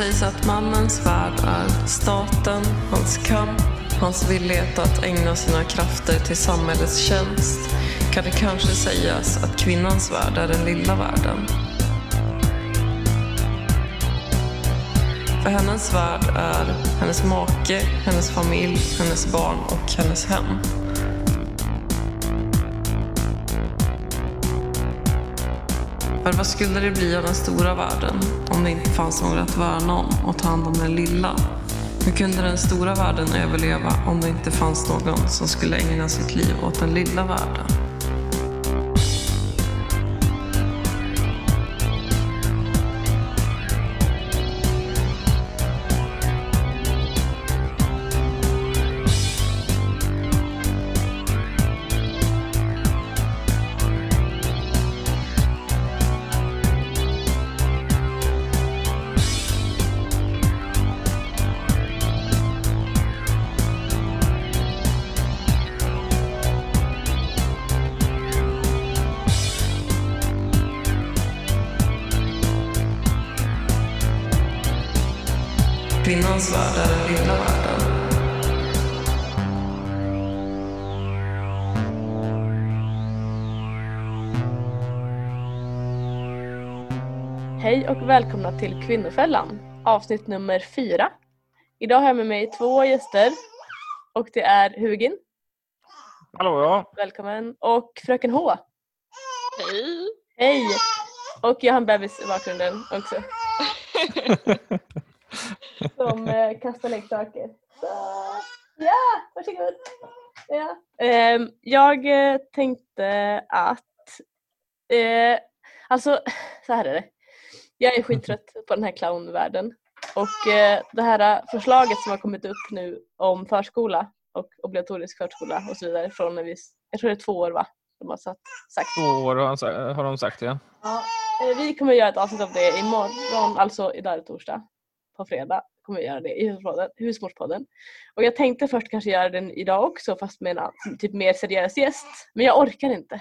det sägs att mannens värld är staten, hans kamp, hans villighet att ägna sina krafter till samhällets tjänst kan det kanske sägas att kvinnans värld är den lilla världen. För hennes värld är hennes make, hennes familj, hennes barn och hennes hem. Vad skulle det bli av den stora världen om det inte fanns några att värna om och ta hand om den lilla? Hur kunde den stora världen överleva om det inte fanns någon som skulle ägna sitt liv åt den lilla världen? Kvinnans värld är den lilla världen. Hej och välkomna till Kvinnofällan, avsnitt nummer fyra. Idag har jag med mig två gäster och det är Hugin, Hallå ja. välkommen, och Fröken H. Hej! Hej! Och jag har en bebis i bakgrunden också som eh, kastar leksaker. Så, ja, varsågod! Ja. Ehm, jag eh, tänkte att, eh, alltså så här är det. Jag är skittrött på den här clownvärlden och eh, det här förslaget som har kommit upp nu om förskola och obligatorisk förskola och så vidare från när vi, jag tror det är två år va? De har satt, sagt. Två år har, de sagt ja. Ja, eh, vi kommer göra ett avsnitt om det imorgon, alltså idag är torsdag. På fredag kommer vi göra det i Husmorspodden- Husmorspodden. Och jag tänkte först kanske göra den idag också fast med en typ mer seriös gäst. Men jag orkar inte.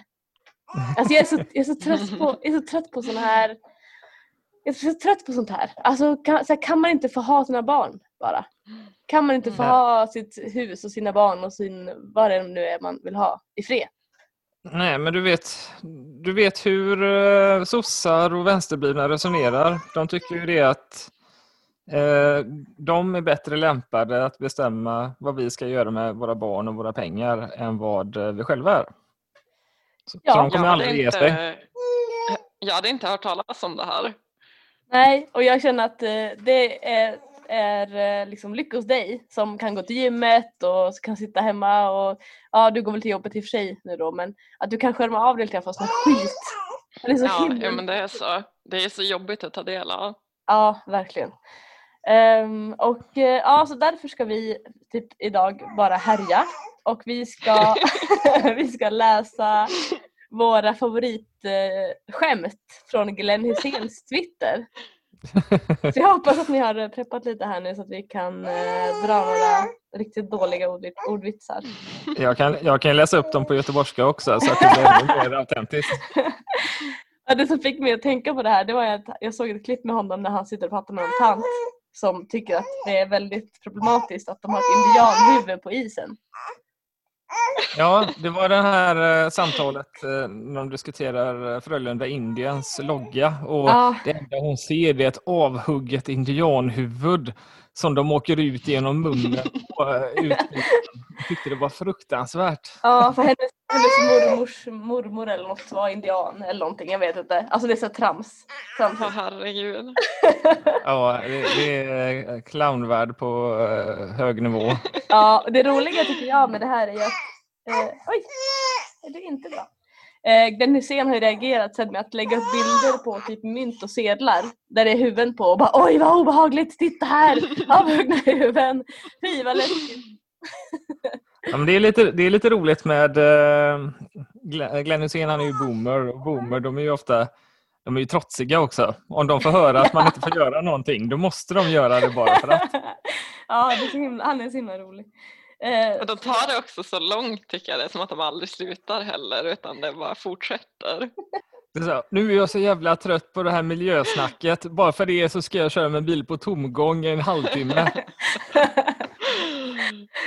Alltså jag är så, jag är så, trött, på, jag är så trött på såna här jag är så trött på sånt här. Alltså kan, så här, kan man inte få ha sina barn bara? Kan man inte få Nej. ha sitt hus och sina barn och sin, vad det nu är man vill ha i fred? Nej, men du vet, du vet hur uh, sossar och vänsterblivna resonerar. De tycker ju det att de är bättre lämpade att bestämma vad vi ska göra med våra barn och våra pengar än vad eh, vi själva är. Så, Ja. så de kommer aldrig ge sig. inte, jag hade inte hört talas om det här. Nej, och jag känner att eh, det är, är eh, liksom lycka hos dig som kan gå till gymmet och kan sitta hemma och ja, du går väl till jobbet i och för sig nu då, men att du kan skärma av dig lite grann från sån här skit. Det är så Ja, himla... ja, men det är så. Det är så jobbigt att ta del av. Ja, verkligen. Ehm, och eh, ja, så därför ska vi typ idag bara härja och vi ska, vi ska läsa våra favoritskämt från Glenn Hyséns Twitter. Så jag hoppas att ni har preppat lite här nu så att vi kan eh, dra några riktigt dåliga ordvit- ordvitsar. Jag kan, jag kan läsa upp dem på göteborgska också så att det blir ännu mer autentiskt. Ja, det som fick mig att tänka på det här det var att jag såg ett klipp med honom när han sitter och pratar med en tant som tycker att det är väldigt problematiskt att de har ett indianhuvud på isen. Ja, det var det här eh, samtalet eh, när de diskuterar eh, Frölunda Indiens logga och Ja. det enda hon ser det är ett avhugget indianhuvud som de åker ut genom munnen och eh, ut. Jag tyckte det var fruktansvärt. Ja, för hennes, hennes mormors mormor eller något var indian eller någonting, jag vet inte. Alltså det är så trams. trams. Åh herregud. Ja, det, det är clownvärld på eh, hög nivå. Ja, det roliga tycker jag med det här är att... Eh, oj! Det är inte bra. Eh, Glenn Hysén har ju reagerat sen med att lägga upp bilder på typ mynt och sedlar där det är huvuden på och bara oj vad obehagligt, titta här! Avhuggna huvuden! Fy vad läskigt! Ja, men det, är lite, det är lite roligt med eh, Glenn Glenn Hysén, han är ju boomer och boomer de är ju ofta de är ju trotsiga också. Om de får höra att man inte får göra någonting då måste de göra det bara för att. ja, det är himla, han är så himla rolig. Eh, Och de tar det också så långt tycker jag det är som att de aldrig slutar heller utan det bara fortsätter. Det är så, nu är jag så jävla trött på det här miljösnacket. Bara för det så ska jag köra med bil på tomgång i en halvtimme.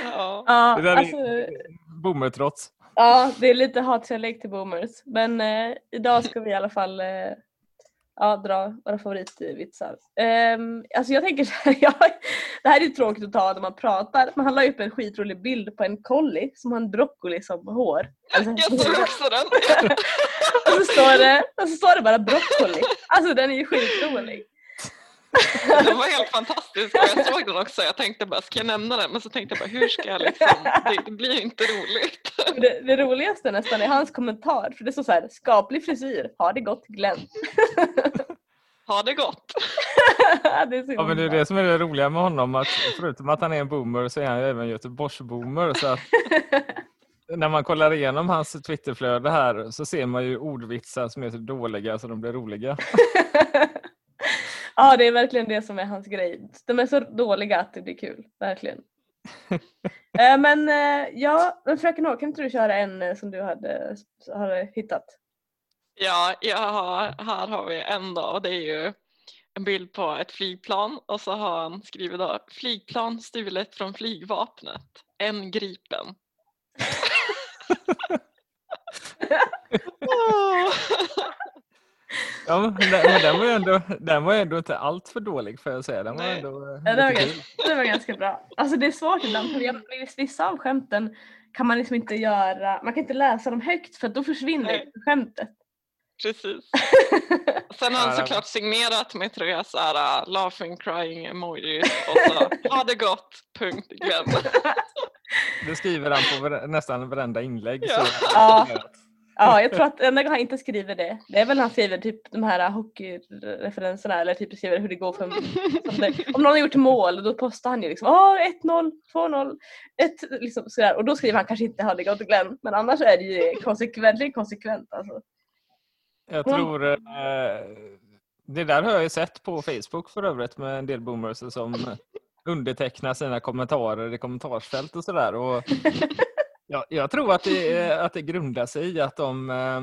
Ja. Ja, Det där är- alltså, Boomertrots. ja, det är lite hatkärlek till boomers. Men eh, idag ska vi i alla fall eh, ja, dra våra favoritvitsar. Um, alltså jag tänker så här, jag, det här är tråkigt att ta när man pratar, men han la upp en skitrolig bild på en collie som har en broccoli som hår. Alltså, Jag såg också den. och, så står det, och så står det bara broccoli. Alltså den är ju skitrolig. Den var helt fantastisk och jag såg den också. Jag tänkte bara, ska jag nämna den? Men så tänkte jag bara, hur ska jag liksom? Det, det blir inte roligt. Det, det roligaste nästan är hans kommentar, för det står så här, skaplig frisyr, har det gått Glenn? Ha det gott. det är så Ja, men det är det som är det roliga med honom. Att förutom att han är en boomer så är han ju även Göteborgsboomer. Så att när man kollar igenom hans Twitterflöde här så ser man ju ordvitsar som är så dåliga så de blir roliga. Ja, det är verkligen det som är hans grej. De är så dåliga att det blir kul, verkligen. Eh, men eh, ja, men fröken H, kan inte du köra en eh, som du hade, hade hittat? Ja, jag har, här har vi en då och det är ju en bild på ett flygplan och så har han skrivit då flygplan stulet från flygvapnet. En gripen. Ja, men den, den, var ju ändå, den var ju ändå inte allt för dålig får jag säga. Den var Nej. ändå eh, Ja, det, var ganska, det var ganska bra. Alltså det är svårt ibland för jag, vissa av skämten kan man liksom inte göra, man kan inte läsa dem högt för då försvinner Nej. skämtet. Precis. Sen har han såklart signerat med tre så här uh, laughing crying emojis och så ha det gott, punkt Glenn. Det skriver han på nästan varenda inlägg. Ja. Så, Ja. Ja, jag tror att enda gången han inte skriver det, det är väl när han skriver typ de här hockeyreferenserna eller typ skriver hur det går för Om någon har gjort mål då postar han ju liksom Åh, 1-0, 2-0, 1 liksom sådär och då skriver han kanske inte har det gått Glenn men annars är det ju konsekvent, konsekvent alltså. Jag Mm. tror eh, det där har jag ju sett på Facebook för övrigt med en del boomers som undertecknar sina kommentarer i kommentarsfält och sådär. Och jag, jag tror att det, att det grundar sig i att de eh,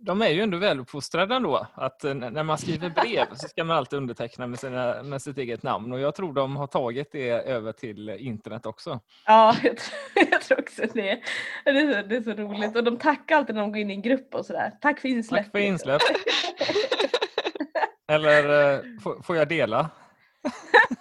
de är ju ändå väluppfostrade ändå. Att eh, när man skriver brev så ska man alltid underteckna med, sina, med sitt eget namn och jag tror de har tagit det över till internet också. Ja, jag tror, jag tror också det. Det är, så, det är så roligt och de tackar alltid när de går in i en grupp och sådär. Tack för insläpp. Tack för insläpp. Eller eh, får jag dela?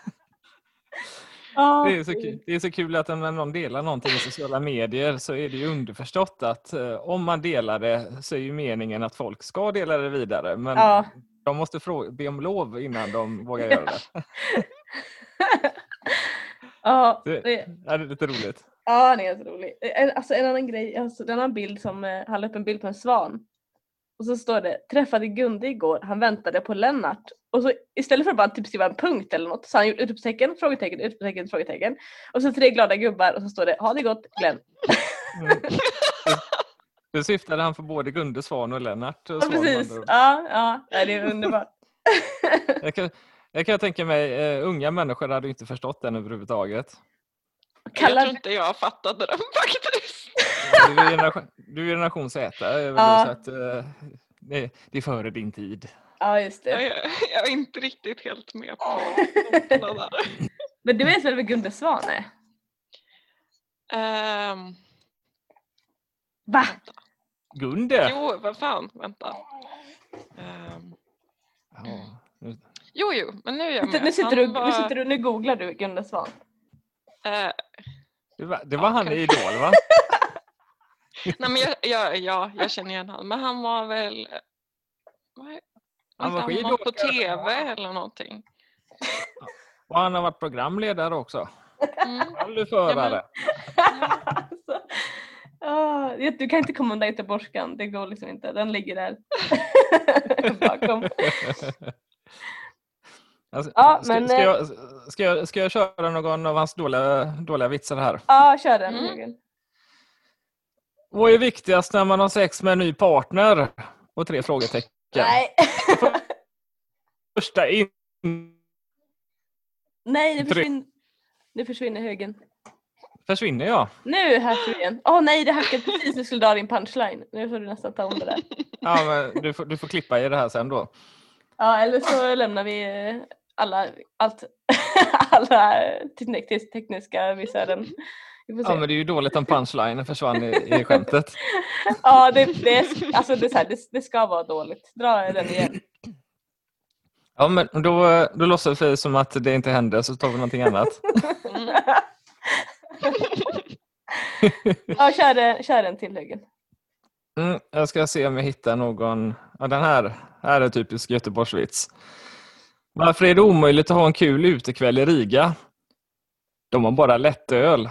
Det är, så kul. det är så kul att när någon delar någonting i sociala medier så är det ju underförstått att eh, om man delar det så är ju meningen att folk ska dela det vidare. Men Ja. de måste fråga, be om lov innan de vågar göra det. ja, Det, är lite roligt. Ja, den är rolig. En, alltså en annan grej, alltså, en annan bild som, eh, han la upp en bild på en svan. Och så står det, träffade Gunde igår, han väntade på Lennart. Och så istället för att bara typ skriva en punkt eller något så har han gjort utropstecken, frågetecken, utropstecken, frågetecken. Och så tre glada gubbar och så står det, ha det gott Glenn. Mm. Det syftade han för både Gunde Svan och Lennart. Och Ja Svan med precis, ja, ja, ja, det är underbart. Jag kan, jag kan tänka mig, eh, unga människor hade inte förstått den överhuvudtaget. Jag Kallar, tror inte jag fattade den faktiskt. Du är generation, du är generation Z, väl Ja. så att, eh, det, det är före din tid. ja just Jag, det. är- jag är inte riktigt helt med på där. Men du vet väl vem Gunde Svan är? Ehm, Va? Gunde! jo, vad fan, vänta. Ehm, Ja, nu- jo, jo, men nu är jag med. Nu sitter, du, var- nu sitter du, nu googlar du Gunde Svan. eh, det var, det var han i. Idol va? nej, men jag, jag, ja, jag känner igen honom, men han var väl... Vad, Han var han på tv eller någonting? Och han har varit programledare också. Mm. Rallyförare. alltså, ah, du kan inte komma undan göteborgskan, det går liksom inte. Den ligger där bakom. Alltså, Ja, ska, men, ska, eh, jag, ska, jag, ska jag köra någon av hans dåliga, dåliga vitsar här? Ja, kör den Mm. Vad är viktigast när man har sex med en ny partner? Och tre frågetecken. Nej. Första in... Nej, nu Tre. försvinner, försvinner högen. försvinner jag. Nu hackar du igen. Åh nej, det hackade precis när du skulle dra din punchline. Nu får du nästan ta om det där. Ja, men du, får, du får klippa i det här sen då. Ja, eller så lämnar vi eh, alla, allt, alla tekniska missöden. Ja, men det är ju dåligt om punchlinen försvann i, i skämtet. Ja, det, det, alltså det, här, det, det ska vara dåligt. Dra den igen. Ja, men då, då låtsas vi som att det inte hände så tar vi någonting annat. Ja, kör, kör en till Huggen. Mm, jag ska se om jag hittar någon. Ja, den här, här är typisk Göteborgsvits. Varför är det omöjligt att ha en kul utekväll i Riga? De har bara lättöl.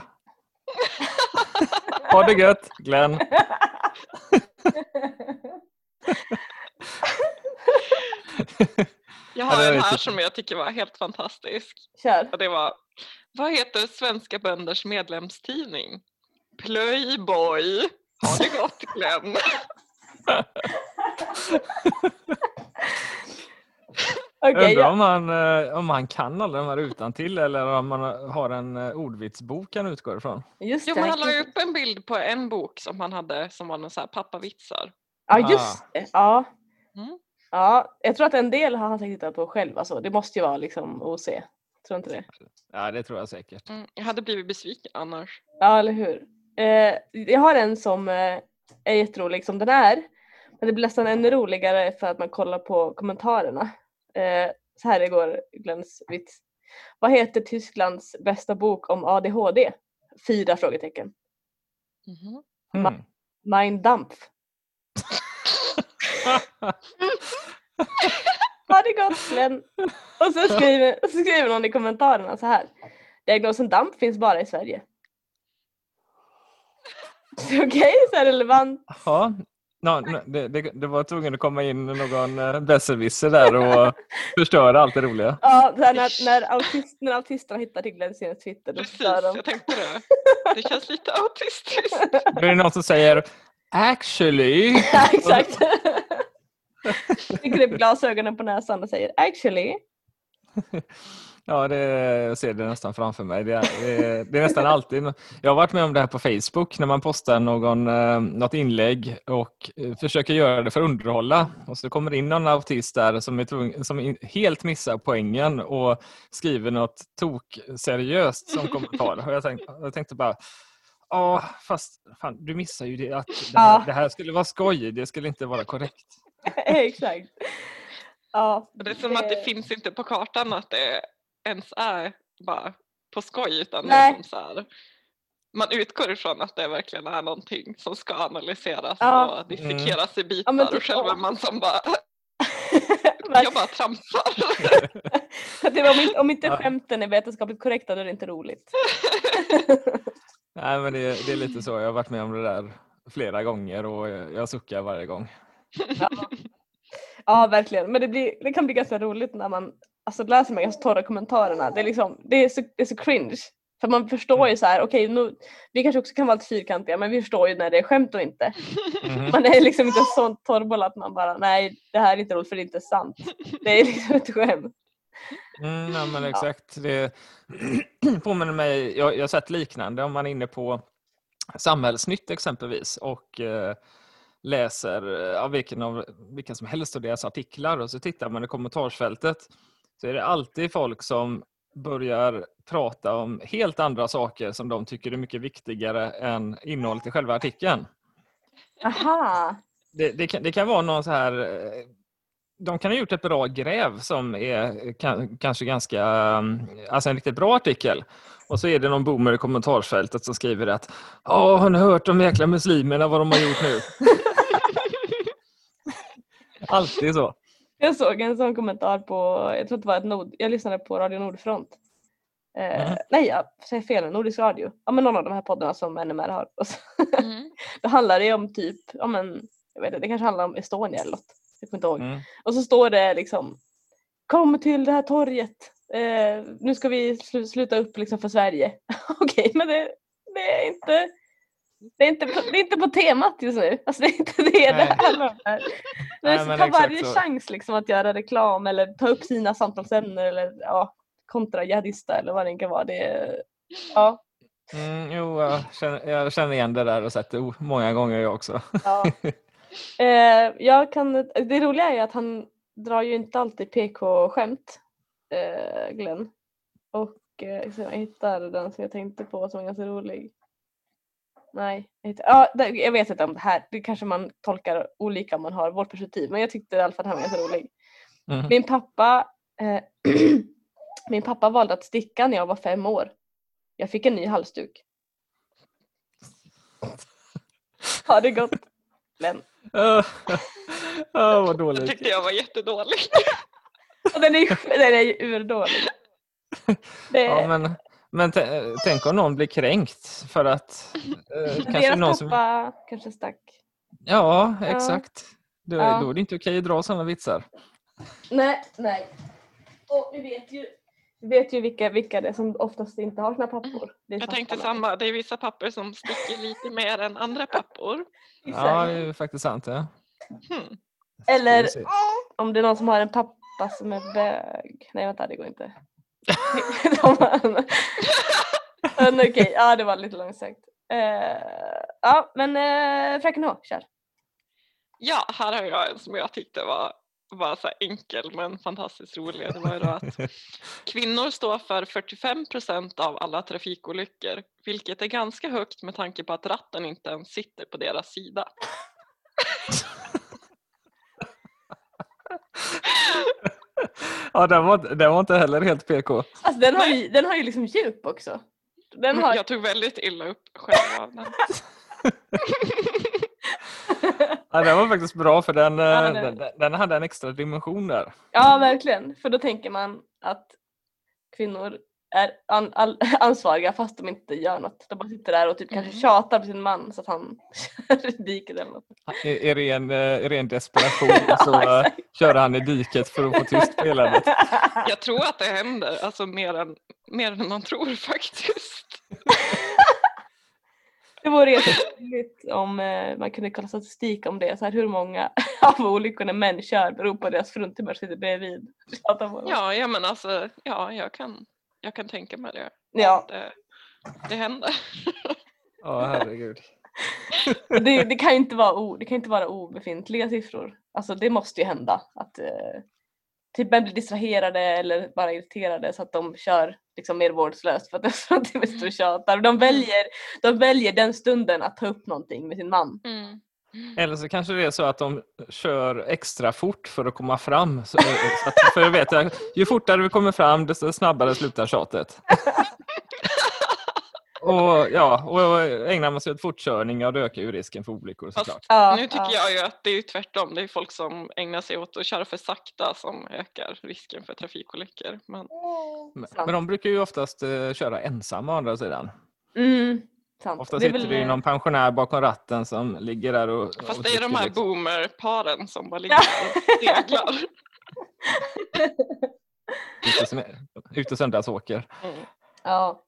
Ha det gött, Glenn. Jag Ja, har en här riktigt- som jag tycker var helt fantastisk. Kör. Och det var, vad heter svenska bönders medlemstidning? Plöjboy. Ha det gott Glenn. Okej, Undrar ja. om han, eh, om han kan alla de här utan till eller om man har en eh, ordvitsbok han utgår ifrån. just Jo, men han la ju upp en bild på en bok som han hade som var någon så här pappavitsar. Ja, just det. Ja. Mm. ja. Jag tror att en del har han säkert hittat på själv. Alltså. Det måste ju vara liksom OC. Tror inte det? Ja, det tror jag säkert. Mm, jag hade blivit besviken annars. Ja, eller hur. Eh, jag har en som eh, är jätterolig som den är. Men det blir nästan ännu roligare för att man kollar på kommentarerna. Eh, så här går Glens vits. Vad heter Tysklands bästa bok om ADHD? Fyra frågetecken. Mhm. Mm. Mein Dampf. Ha det gott Glenn. Och så skriver, så skriver någon i kommentarerna så här. Diagnosen DAMP finns bara i Sverige. Okej, så här relevant. Ja, no, no, det, det, det var tvungen att komma in någon uh, besserwisser där och förstöra allt det roliga. Ja, när, när, autist, när autisterna hittar till Glenns senaste Twitter då Precis, de. jag tänkte det. Det känns lite autistiskt. Då är det någon som säger Actually. Ja, exakt. Sticker upp glasögonen på näsan och säger actually. Ja, det, jag ser det nästan framför mig. Det är, det, det är nästan alltid. Jag har varit med om det här på Facebook när man postar någon, eh, något inlägg och eh, försöker göra det för att underhålla. Och så kommer in någon autist där som, är tvung, som helt missar poängen och skriver något tok seriöst som kommentar. Och jag, tänkte, jag tänkte bara Ja, fast fan, du missar ju det att det här, Ja. det här skulle vara skoj. Det skulle inte vara korrekt. exakt. Ja, det är som att det finns inte på kartan att det ens är bara på skoj utan Nej. är som så här, man utgår ifrån att det verkligen är någonting som ska analyseras Ja. och dissekeras i bitar Ja, men typ- och själv är ja. man som bara, jag bara trampar. Att det var, om, inte- om inte Ja. skämten är vetenskapligt korrekta då är det inte roligt. Nej, men det, det är lite så. Jag har varit med om det där flera gånger och jag, jag suckar varje gång. Ja, verkligen. Men det, blir, det kan bli ganska roligt när man alltså, läser de här ganska torra kommentarerna. Det är, liksom, det är, så, det är så cringe. För man förstår ju så här, okej, nu, vi kanske också kan vara lite fyrkantiga, men vi förstår ju när det är skämt och inte. Mhm. Man är liksom inte så torrboll att man bara, nej, det här är inte roligt för det är inte sant. Det är liksom ett skämt. Mm, ja, men exakt. Det påminner mig, jag, jag har sett liknande om man är inne på Samhällsnytt exempelvis och eh, läser eh, ja, vilken, av, vilken som helst av deras artiklar och så tittar man i kommentarsfältet så är det alltid folk som börjar prata om helt andra saker som de tycker är mycket viktigare än innehållet i själva artikeln. Aha. Det, det, kan, det kan vara någon så här eh, de kan ha gjort ett bra gräv som är kan, kanske ganska, um, alltså en riktigt bra artikel. Och så är det någon boomer i kommentarsfältet som skriver att Ja, har ni hört de jäkla muslimerna vad de har gjort nu? Alltid så. Jag såg en sån kommentar på, jag tror det var ett nord, jag lyssnade på Radio Nordfront. Eh, Mhm. Nej, jag säger fel, Nordisk Radio. Ja men någon av de här poddarna som NMR har. Och så, Mm. då handlar det om typ, ja men, jag vet inte, det kanske handlar om Estonia eller något. Jag kommer inte ihåg. Mm. Och så står det liksom Kom till det här torget. Eh, nu ska vi slu- sluta upp liksom för Sverige. Okej, men det, det är inte det är, inte på, det är inte på temat just nu. Alltså det är inte det det Nej. handlar om. Nej, Men men ta varje så. chans liksom att göra reklam eller ta upp sina samtalsämnen eller ja, kontra jihadista eller vad det kan vara. Det, ja. Mm, jo, jag känner, jag känner igen det där och sett det många gånger jag också. Ja. Eh, jag kan, det roliga är att han drar ju inte alltid PK-skämt, eh, Glenn. Och eh, så jag hittar den som jag tänkte på som är ganska rolig. Nej, ja, det, jag vet inte om det här, det kanske man tolkar olika om man har vårt perspektiv, men jag tyckte i alla fall att han var ganska rolig. Mm. Min pappa, eh, min pappa valde att sticka när jag var fem år. Jag fick en ny halsduk. Har det gått? Glenn. Åh, vad Det dåligt. tyckte jag var jättedålig. Den är ju den är urdålig. Det, Ja, men men tänk om någon blir kränkt för att eh, kanske deras någon som... pappa kanske stack. Ja, exakt. Då, Ja. då är det inte okej att dra sådana vitsar. Nej, nej. Och vi vet ju, vi vet ju vilka, vilka det är som oftast inte har sina pappor. Det är Jag tänkte samma, det är vissa papper som sticker lite mer än andra pappor. Ja, det är ju faktiskt sant. Ja. Hmm. Eller-. Om det är någon som har en pappa som är bög. Nej vänta, det går inte. Men okej, ja det var lite långsökt. Eh, ja men uh, Fröken H, kör. Ja, här har jag en som jag tyckte var, var så enkel men fantastiskt rolig. Det var ju då att kvinnor står för 45 procent av alla trafikolyckor, vilket är ganska högt med tanke på att ratten inte ens sitter på deras sida. Ja, den var, den var inte heller helt PK. Alltså den har ju, den har ju liksom djup också. Den har, Jag tog väldigt illa upp själv av den. Ja, den var faktiskt bra för den, eh, Ja, den- den, den hade en extra dimension där. ja verkligen, för då tänker man att kvinnor är an, all, ansvariga fast de inte gör något. De bara sitter där och typ kanske Mm. tjatar på sin man så att han kör i diket eller något. I, i, ren, eh, i ren desperation Ja, så eh, exakt. körde han i diket för att få tyst på eländet. Jag tror att det händer, alltså mer än, mer än man tror faktiskt. Det vore jätteroligt om eh, man kunde kolla statistik om det. Så här, hur många av olyckorna män kör beror på deras fruntimmer sitter bredvid. Ja, ja men alltså, ja, jag kan, jag kan tänka mig det. ja. Det, det händer. Ja, herregud. Det, det, kan ju inte vara o, det kan inte vara obefintliga siffror. Alltså det måste ju hända att eh, typ män blir distraherade eller bara irriterade så att de kör liksom mer vårdslöst för att fruntimmer står och tjatar. De väljer, de väljer den stunden att ta upp någonting med sin man. Mm. Eller så kanske det är så att de kör extra fort för att komma fram. Så, så att, för jag vet, ju fortare vi kommer fram desto snabbare slutar tjatet. Och, ja, och ägnar man sig åt fortkörning, ja, då ökar ju risken för olyckor Fast såklart. Ja, Nu tycker ja. jag ju att det är ju tvärtom. Det är folk som ägnar sig åt att köra för sakta som ökar risken för trafikolyckor. Men Men, sant. men de brukar ju oftast eh, köra ensamma å andra sidan. Mm, sant. Ofta sitter väl, det ju någon pensionär bakom ratten som ligger där och... fast och det är de här liksom- boomerparen som bara ligger och som- ute och söndagsåker. Mm. Ja.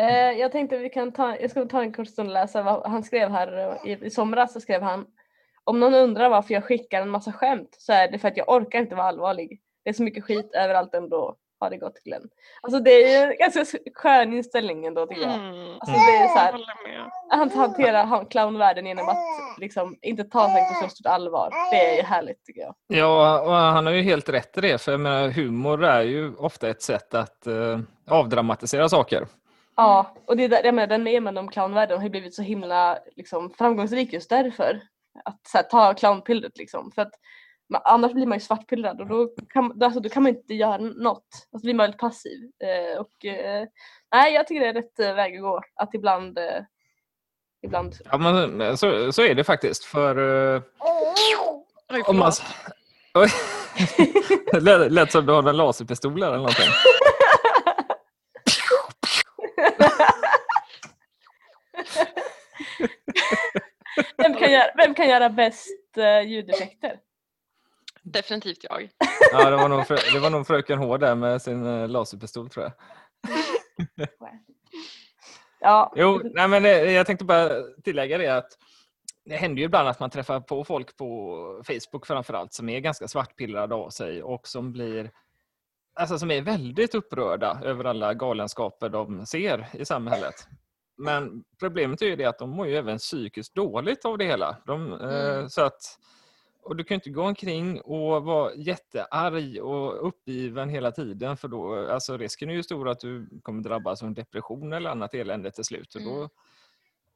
Eh, jag tänkte vi kan ta, jag ska ta en kort stund och läsa vad han skrev här i, i somras så skrev han Om någon undrar varför jag skickar en massa skämt så är det för att jag orkar inte vara allvarlig. Det är så mycket skit överallt ändå. Har det gått Glenn. Alltså det är ju en ganska skön inställning ändå tycker jag. Mm. Alltså det är så här, håller med. han clownvärlden genom att liksom inte ta sig på så stort allvar. Det är ju härligt tycker jag. Ja, och han har ju helt rätt i det. För jag menar, humor är ju ofta ett sätt att eh, avdramatisera saker. Ja, och det är där, jag menar, den memen om clownvärlden har ju blivit så himla liksom, framgångsrik just därför. Att så här, ta clownpillret liksom. För att annars blir man ju svartpillrad och då kan, alltså, då kan man inte göra något. Alltså blir man väldigt passiv. Eh, och eh, nej, jag tycker det är rätt eh, väg att gå. Att ibland, eh, ibland Ja, men så, så är det faktiskt. För eh, Oj, om man... Oj. lät, lät som du har en laserpistol eller någonting. vem, kan göra, vem kan göra bäst eh, ljudeffekter? Definitivt jag. Ja, det var nog, frö, det var nog fröken H där med sin eh, laserpistol tror jag. Ja, Jo, nej, men jag tänkte bara tillägga det att det händer ju ibland att man träffar på folk på Facebook framförallt som är ganska svartpillrade av sig och som blir Alltså som är väldigt upprörda över alla galenskaper de ser i samhället. men problemet är ju det att de mår ju även psykiskt dåligt av det hela. De, eh, Mm. så att, och du kan ju inte gå omkring och vara jättearg och uppgiven hela tiden för då, alltså risken är ju stor att du kommer drabbas av en depression eller annat elände till slut. Och då, Mm.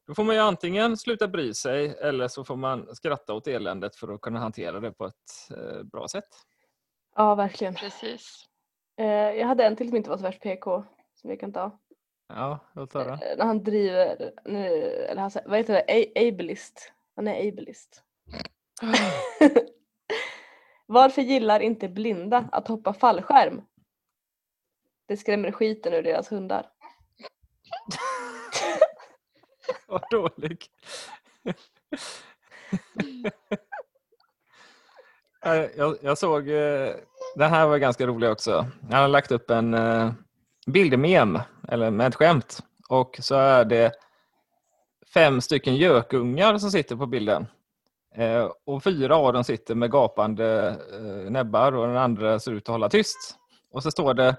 då får man ju antingen sluta bry sig eller så får man skratta åt eländet för att kunna hantera det på ett eh, bra sätt. Ja, verkligen. Precis. Eh, jag hade en till som inte var så värst PK som vi kan ta. Ja, låt höra. Eh, när han driver, nu, eller han, säger- vad heter det, ableist. Han är ableist. Varför gillar inte blinda att hoppa fallskärm? Det skrämmer skiten ur deras hundar. Vad dålig. Jag, jag såg, eh, den här var ganska rolig också. Han har lagt upp en eh, bildmem, eller med ett skämt. Och så är det fem stycken gökungar som sitter på bilden. Eh, och fyra av dem sitter med gapande eh, näbbar och den andra ser ut att hålla tyst. Och så står det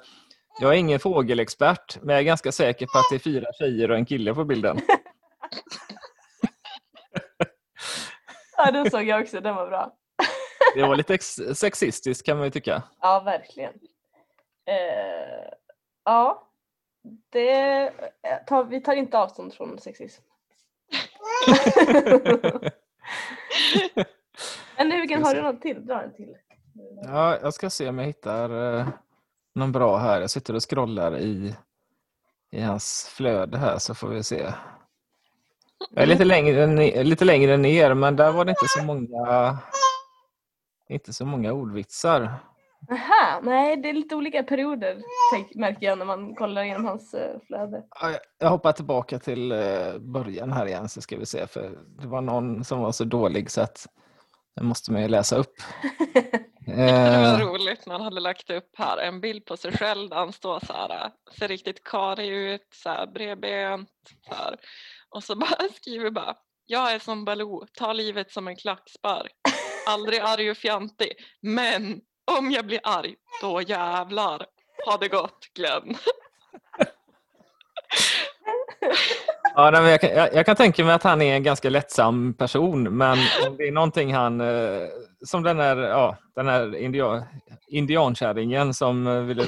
jag är ingen fågelexpert, men jag är ganska säker på att det är fyra tjejer och en kille på bilden. Ja, den såg jag också, den var bra. Det var lite ex- sexistiskt kan man ju tycka. Ja, verkligen. Eh, ja, det eh, tar, vi tar inte avstånd från sexism. Men Hugen, har du något till? Dra en till. Ja, jag ska se om jag hittar eh, någon bra här. Jag sitter och scrollar i, i hans flöde här så får vi se. Jag är lite längre, ner, lite längre ner men där var det inte så många inte så många ordvitsar. Aha, nej det är lite olika perioder tänk, märker jag när man kollar igenom hans eh, flöde. Ja, jag- hoppar tillbaka till eh, början här igen så ska vi se för det var någon som var så dålig så att den måste man ju läsa upp. Det var Eh, roligt när han hade lagt upp här en bild på sig själv där han står så här, ser riktigt karig ut, så här bredbent. Så här. Och så bara skriver bara, jag är som Baloo, ta livet som en klackspark. Aldrig arg och fjantig, men om jag blir arg, då jävlar. Ha det gott Glenn. Ja, nej, men jag, kan, jag, jag kan tänka mig att han är en ganska lättsam person, men om det är någonting han... Eh, som den här, ja, den här indian, indiankärringen som eh, ville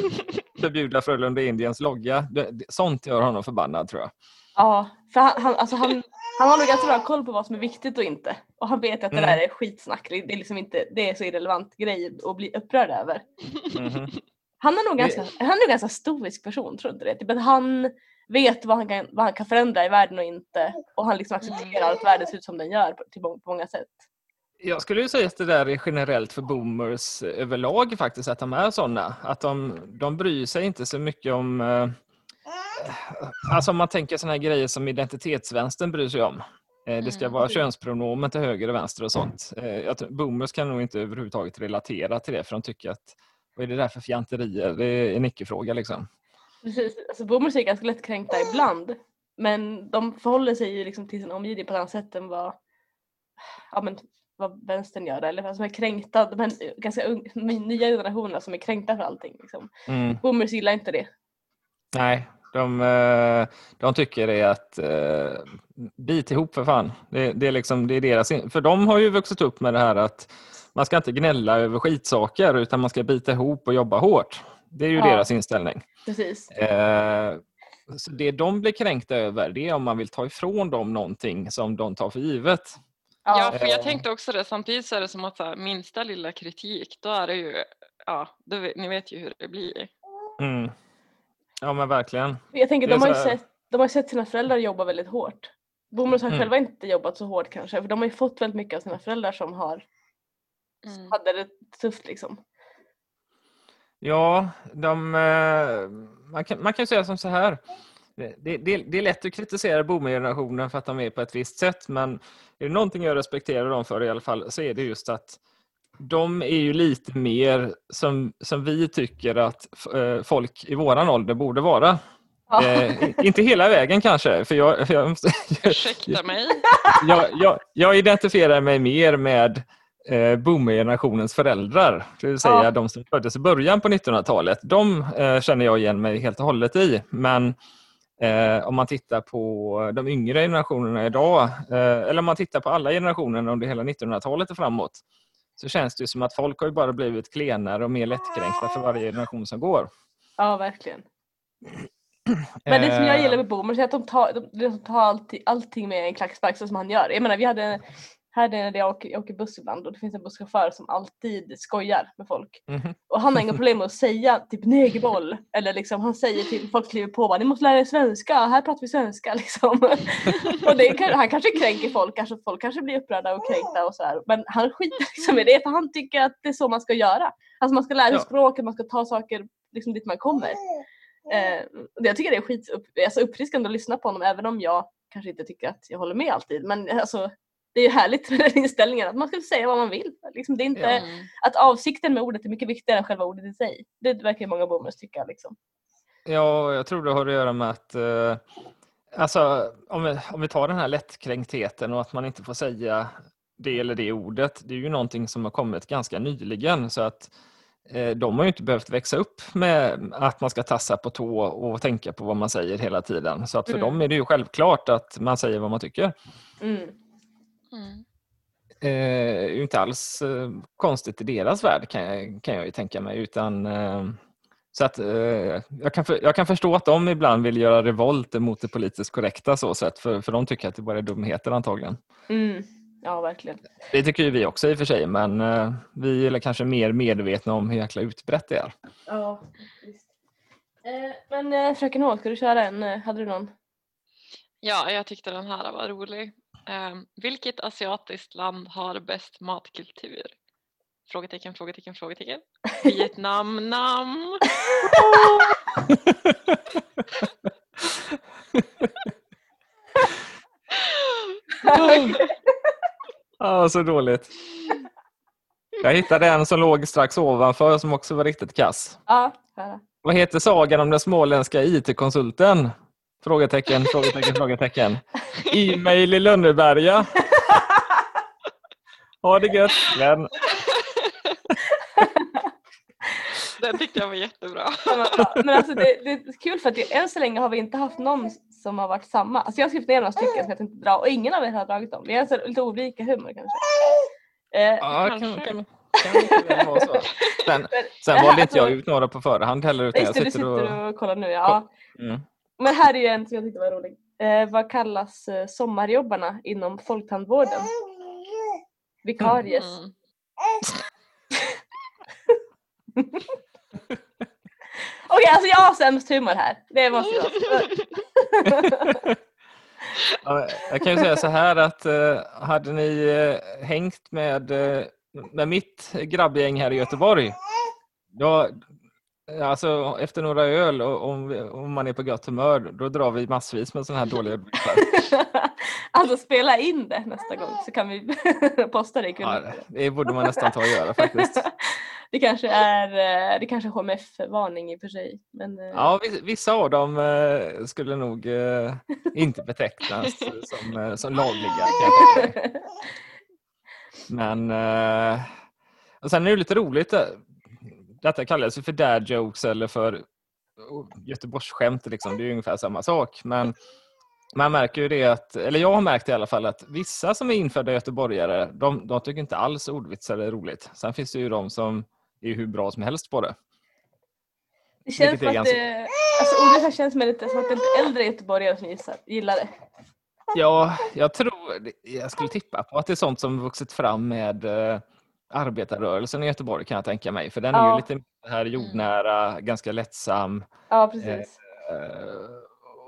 förbjuda Frölunda Indiens logga. Det, det, sånt gör honom förbannad tror jag. Ja, för han, han, alltså han, han har nog ganska bra koll på vad som är viktigt och inte. Och han vet att det Mm. där är skitsnack. Det är liksom inte, det är så irrelevant grej att bli upprörd över. Mhm. Han är nog Det- ganska, han är nog ganska stoisk person, tror du det? Typ att han vet vad han, kan, vad han kan förändra i världen och inte. Och han liksom accepterar att världen ser ut som den gör på, på många sätt. Jag skulle ju säga att det där är generellt för boomers överlag faktiskt, att de är sådana. Att de, de bryr sig inte så mycket om... Eh, alltså om man tänker sådana här grejer som identitetsvänstern bryr sig om. Eh, det ska Mm. vara könspronomen till höger och vänster och sånt. Eh, boomers kan nog inte överhuvudtaget relatera till det för de tycker att vad är det där för fjanterier? Det är en icke-fråga liksom. Precis, alltså boomers är ganska lättkränkta ibland. Men de förhåller sig ju liksom till sin omgivning på ett annat sätt än vad, ja, men, vad vänstern gör. Eller som är kränkta, de här ganska un, nya generationerna som är kränkta för allting. Liksom. Mm. Boomers gillar inte det. Nej, de, eh, de tycker det är att eh, bit ihop för fan. Det, det, är liksom, det är deras, för de har ju vuxit upp med det här att man ska inte gnälla över skitsaker utan man ska bita ihop och jobba hårt. Det är ju Ja. deras inställning. Precis. Eh, så det de blir kränkta över det är om man vill ta ifrån dem någonting som de tar för givet. Ja, för jag tänkte också det. Samtidigt så är det som att här, minsta lilla kritik, då är det ju, ja, då ni vet ju hur det blir. Mm. Ja men verkligen. jag tänker de har, ju sett, de har ju sett sina föräldrar jobba väldigt hårt. Boomers har Mm. själva inte jobbat så hårt kanske för de har ju fått väldigt mycket av sina föräldrar som har Mm. hade det tufft liksom. Ja, de, eh, man, kan, man kan säga som så här. Det, det, det är lätt att kritisera boomergenerationen för att de är på ett visst sätt men är det någonting jag respekterar dem för i alla fall så är det just att de är ju lite mer som, som vi tycker att eh, folk i våran ålder borde vara. Ja. Eh, inte hela vägen kanske, för jag, för jag, måste- Ursäkta mig. jag, jag, jag identifierar mig mer med eh, boomergenerationens föräldrar, det vill säga Ja. de som föddes i början på 1900-talet. De eh, känner jag igen mig helt och hållet i. Men Eh, om man tittar på de yngre generationerna idag, eh, eller om man tittar på alla generationer under hela 1900-talet och framåt, så känns det som att folk har ju bara blivit klenare och mer lättkränkta för varje generation som går. Ja, verkligen. Men det som jag Eh, gillar med boomers är att de tar, de, de tar allting, allting med en klackspark så som han gör. Jag menar vi hade, här är det jag åker, jag åker buss ibland och det finns en busschaufför som alltid skojar med folk. mhm. Och han har inga problem med att säga typ negerboll. Eller liksom han säger till folk kliver på bara ni måste lära er svenska, här pratar vi svenska liksom. och det han kanske kränker folk, kanske, folk kanske blir upprörda och kränkta och sådär. Men han skiter liksom i det för han tycker att det är så man ska göra. Alltså man ska lära sig Ja. språket, man ska ta saker liksom dit man kommer. Eh, jag tycker det är skit upp, alltså uppfriskande att lyssna på honom även om jag kanske inte tycker att jag håller med alltid. Men alltså, det är ju härligt med den inställningen att man ska säga vad man vill. Liksom, det är inte, Ja. Att avsikten med ordet är mycket viktigare än själva ordet i sig. Det verkar ju många boomers tycka. Liksom. Ja, jag tror det har att göra med att eh, alltså, om, vi, om vi tar den här lättkränktheten och att man inte får säga det eller det ordet. Det är ju någonting som har kommit ganska nyligen så att eh, de har ju inte behövt växa upp med att man ska tassa på tå och tänka på vad man säger hela tiden. Så att för Mm. dem är det ju självklart att man säger vad man tycker. Mm. Mm. Eh, inte alls eh, konstigt i deras värld kan jag, kan jag ju tänka mig. Utan, eh, så att, eh, jag, kan för, jag kan förstå att de ibland vill göra revolt mot det politiskt korrekta så sätt, för, för de tycker att det bara är dumheter antagligen. Mm. Ja, verkligen. Det tycker ju vi också i och för sig, men eh, vi är kanske mer medvetna om hur jäkla utbrett det är. Ja, visst. Eh, men eh, fröken H, ska du köra en? Hade du någon? Ja, jag tyckte den här var rolig. Ehm, vilket asiatiskt land har bäst matkultur? Frågetecken, frågetecken, frågetecken. Vietnam, nam. Ja, så dåligt. Jag hittade en som låg strax ovanför som också var riktigt kass. Ja. Vad heter sagan om den småländska IT-konsulten? Frågetecken, frågetecken, frågetecken. E-mail i Lönneberga. Ha det gött, vän. Den tyckte jag var jättebra. Men, alltså det, det är kul för att det, än så länge har vi inte haft någon som har varit samma. Alltså jag har skrivit ner några stycken som jag tänkte dra och ingen av er har dragit dem. Vi har alltså lite olika humor kanske. Eh, Ja, kan, Kanske. kan, kan väl vara så. Sen, sen valde inte jag ut några på förhand heller. Utan Just jag det, du sitter och... sitter och kollar nu ja. Mm. Men här är en som jag tyckte var rolig. Eh, vad kallas eh, sommarjobbarna inom folktandvården? Vikaries. Mm. Okej, alltså jag har sämst humor här. Det måste jag Ja, jag kan ju säga så här att eh, hade ni eh, hängt med, med mitt grabbgäng här i Göteborg, då, alltså efter några öl och om, om man är på gott humör, då drar vi massvis med sådana här dåliga vitsar. Alltså spela in det nästa gång så kan vi posta det i Ja, det borde man nästan ta och göra faktiskt. Det kanske är, eh, det kanske är HMF-varning i och för sig. Men, eh, Ja, vis- vissa av dem eh, skulle nog eh, inte betecknas som, eh, som lagliga. Men eh, och sen är det lite roligt. Detta kallas ju för dad jokes eller för oh, Göteborgsskämt. Liksom. Det är ju ungefär samma sak. Men man märker ju det att, eller jag har märkt i alla fall att vissa som är infödda göteborgare, de, de tycker inte alls ordvitsar är roligt. Sen finns det ju de som är hur bra som helst på det. det känns som att ganska- det, alltså ordet här känns lite som att det är lite äldre göteborgare som gissar, gillar det. Ja, jag tror, jag skulle tippa på att det är sånt som vuxit fram med eh, arbetarrörelsen i Göteborg kan jag tänka mig. För den är Ja. ju lite här jordnära, ganska lättsam. Ja precis. Eh,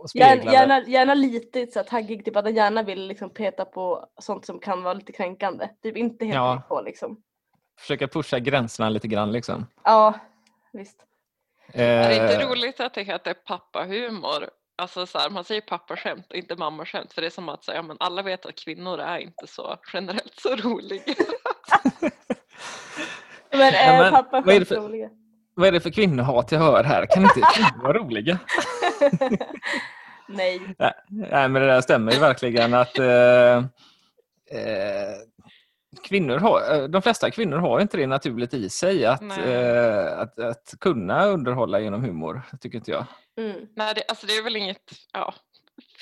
och Gärna, gärna, gärna lite så här taggig, typ att den gärna vill liksom peta på sånt som kan vara lite kränkande. Typ inte helt Ja. ja. på liksom. försöka pusha gränserna lite grann. Liksom. Ja, visst. Är det inte Eh, roligt att det heter pappahumor? Alltså så här, man säger pappaskämt och inte mammaskämt för det är som att säga, men alla vet att kvinnor är inte så generellt så roliga. Men, Ja, eh, men pappa vad är för- roliga. Vad är det för kvinnohat jag hör här? Kan inte kvinnor vara roliga? Nej. Nej, nej, men det där stämmer ju verkligen att eh, eh, kvinnor har, eh, de flesta kvinnor har inte det naturligt i sig att, eh, att, att kunna underhålla genom humor, tycker inte jag. Mm. Nej, det, alltså det är väl inget ja,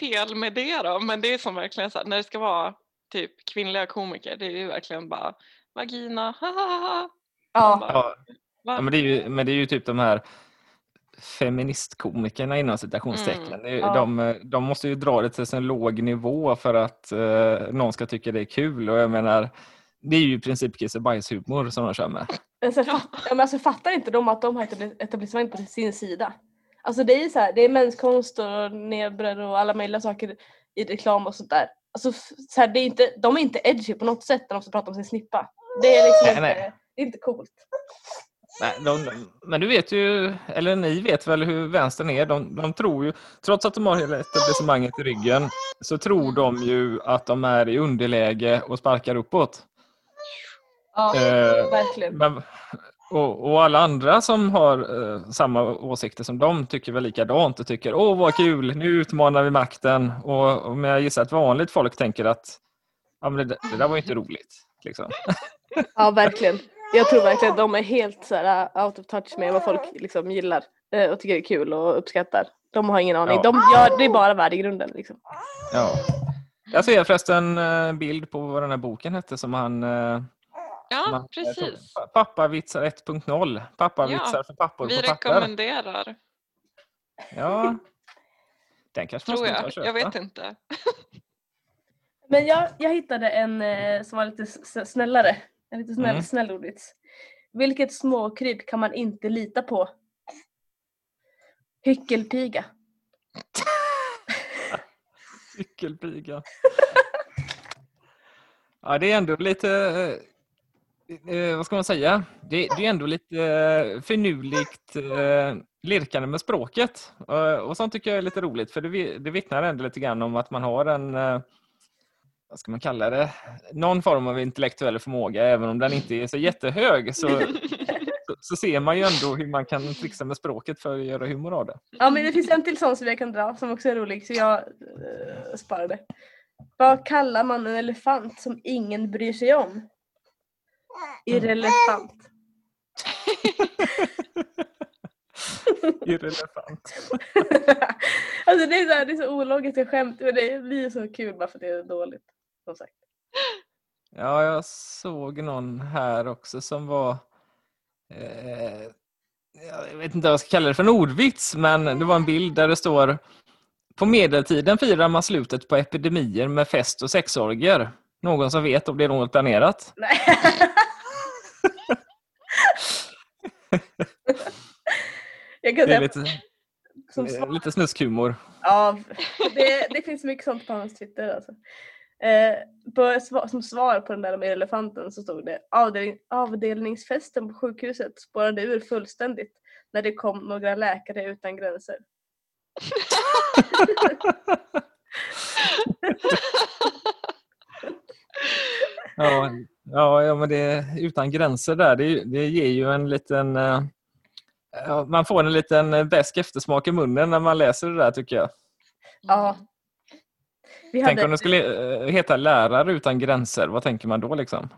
fel med det då, men det är som verkligen så här, när det ska vara typ kvinnliga komiker, det är ju verkligen bara vagina, ha ha, ha. Ja. bara, Ja, men, det är ju, men det är ju typ de här feministkomikerna inom citationstecken. Mm. Ja. De, de måste ju dra det till en låg nivå för att eh, någon ska tycka det är kul. Och jag menar, det är ju i princip kiss och bajshumor som de kör med. Fatt, ja, men alltså, fattar inte de att de har etabli- etablissemang på sin sida? Alltså det är så här, det är menskonst och nebrer och alla möjliga saker i reklam och sånt där. Alltså så här, det är inte, de är inte edgy på något sätt när de ska prata om sin snippa. Det är liksom Nej, inte, nej. Det är inte coolt. Nej, de, men du vet ju, eller ni vet väl hur vänstern är. De, de tror ju, trots att de har hela etablissemanget i ryggen, så tror de ju att de är i underläge och sparkar uppåt. Ja, Eh, verkligen. Men, och, och alla andra som har eh, samma åsikter som de tycker väl likadant och tycker åh vad kul, nu utmanar vi makten. Och, och men jag gissar att vanligt folk tänker att ja, men det, det där var ju inte roligt. Liksom. Ja, verkligen. Jag tror verkligen att de är helt så här, uh, out of touch med vad folk liksom gillar eh, och tycker är kul och uppskattar. De har ingen aning. Ja. De gör, det är bara värdegrunden liksom. Ja. Jag ser förresten en bild på vad den här boken hette som han eh, Ja, man- precis. Pa- Pappavitsar 1.0. Pappavitsar för pappor Vi på rekommenderar, Ja. Den kanske man tror jag. köpa. Jag vet inte. Men jag, jag hittade en eh, som var lite snällare. En lite snäll, Mm. snäll ordvits. Vilket småkryp kan man inte lita på? Hyckelpiga. Cykelpiga. ja, det är ändå lite, eh, eh, vad ska man säga? Det, det är ändå lite eh, finurligt eh, lirkande med språket. Eh, och sånt tycker jag är lite roligt för det, det vittnar ändå lite grann om att man har en, eh, vad ska man kalla det, någon form av intellektuell förmåga. Även om den inte är så jättehög så, så, så ser man ju ändå hur man kan trixa med språket för att göra humor av det. Ja men det finns en till sån som jag kan dra som också är rolig så jag eh, sparade. Vad kallar man en elefant som ingen bryr sig om? Irrelevant. Irrelevant. alltså det är, så här, det är så ologiska skämt men det blir så kul bara för att det är dåligt. Som sagt. Ja, jag såg någon här också som var... Eh, jag vet inte vad jag ska kalla det för en ordvits, men det var en bild där det står På medeltiden firar man slutet på epidemier med fest och sexorgier. Någon som vet om det är något planerat? Nej. jag kan Det är lite, som lite snuskhumor. Ja, det, det finns mycket sånt på hans Twitter alltså. Eh, på, som svar på den där med elefanten så stod det Avdelning, avdelningsfesten på sjukhuset spårade ur fullständigt när det kom några läkare utan gränser. Ja, ja, men det utan gränser där. Det, det ger ju en liten... eh, ja, man får en liten besk eftersmak i munnen när man läser det där tycker jag. Ja. Vi Tänk hade, om det skulle eh, heta Lärare utan gränser. Vad tänker man då liksom?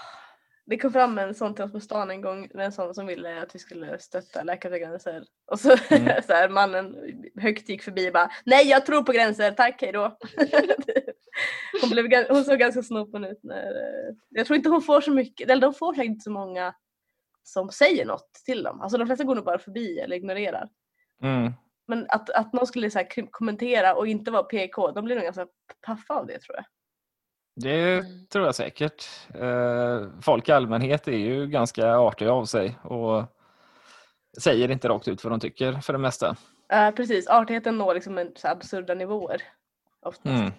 det kom fram en sån till oss på stan en gång, en sån som ville att vi skulle stötta Läkare utan gränser. Och så, Mm. så här, mannen högt gick förbi och bara Nej jag tror på gränser, tack hejdå. hon, blev, hon såg ganska snopen ut när, eh, jag tror inte hon får så mycket, eller de får säkert inte så många som säger något till dem. Alltså de flesta går nog bara förbi eller ignorerar. Mm. Men att, att någon skulle så kommentera och inte vara PK, de blir nog ganska paffa av det tror jag. Det Mm. tror jag säkert. Eh, Folk i allmänhet är ju ganska artiga av sig och säger inte rakt ut vad de tycker för det mesta. Uh, precis, artigheten når liksom en, så absurda nivåer. Oftast. Mm.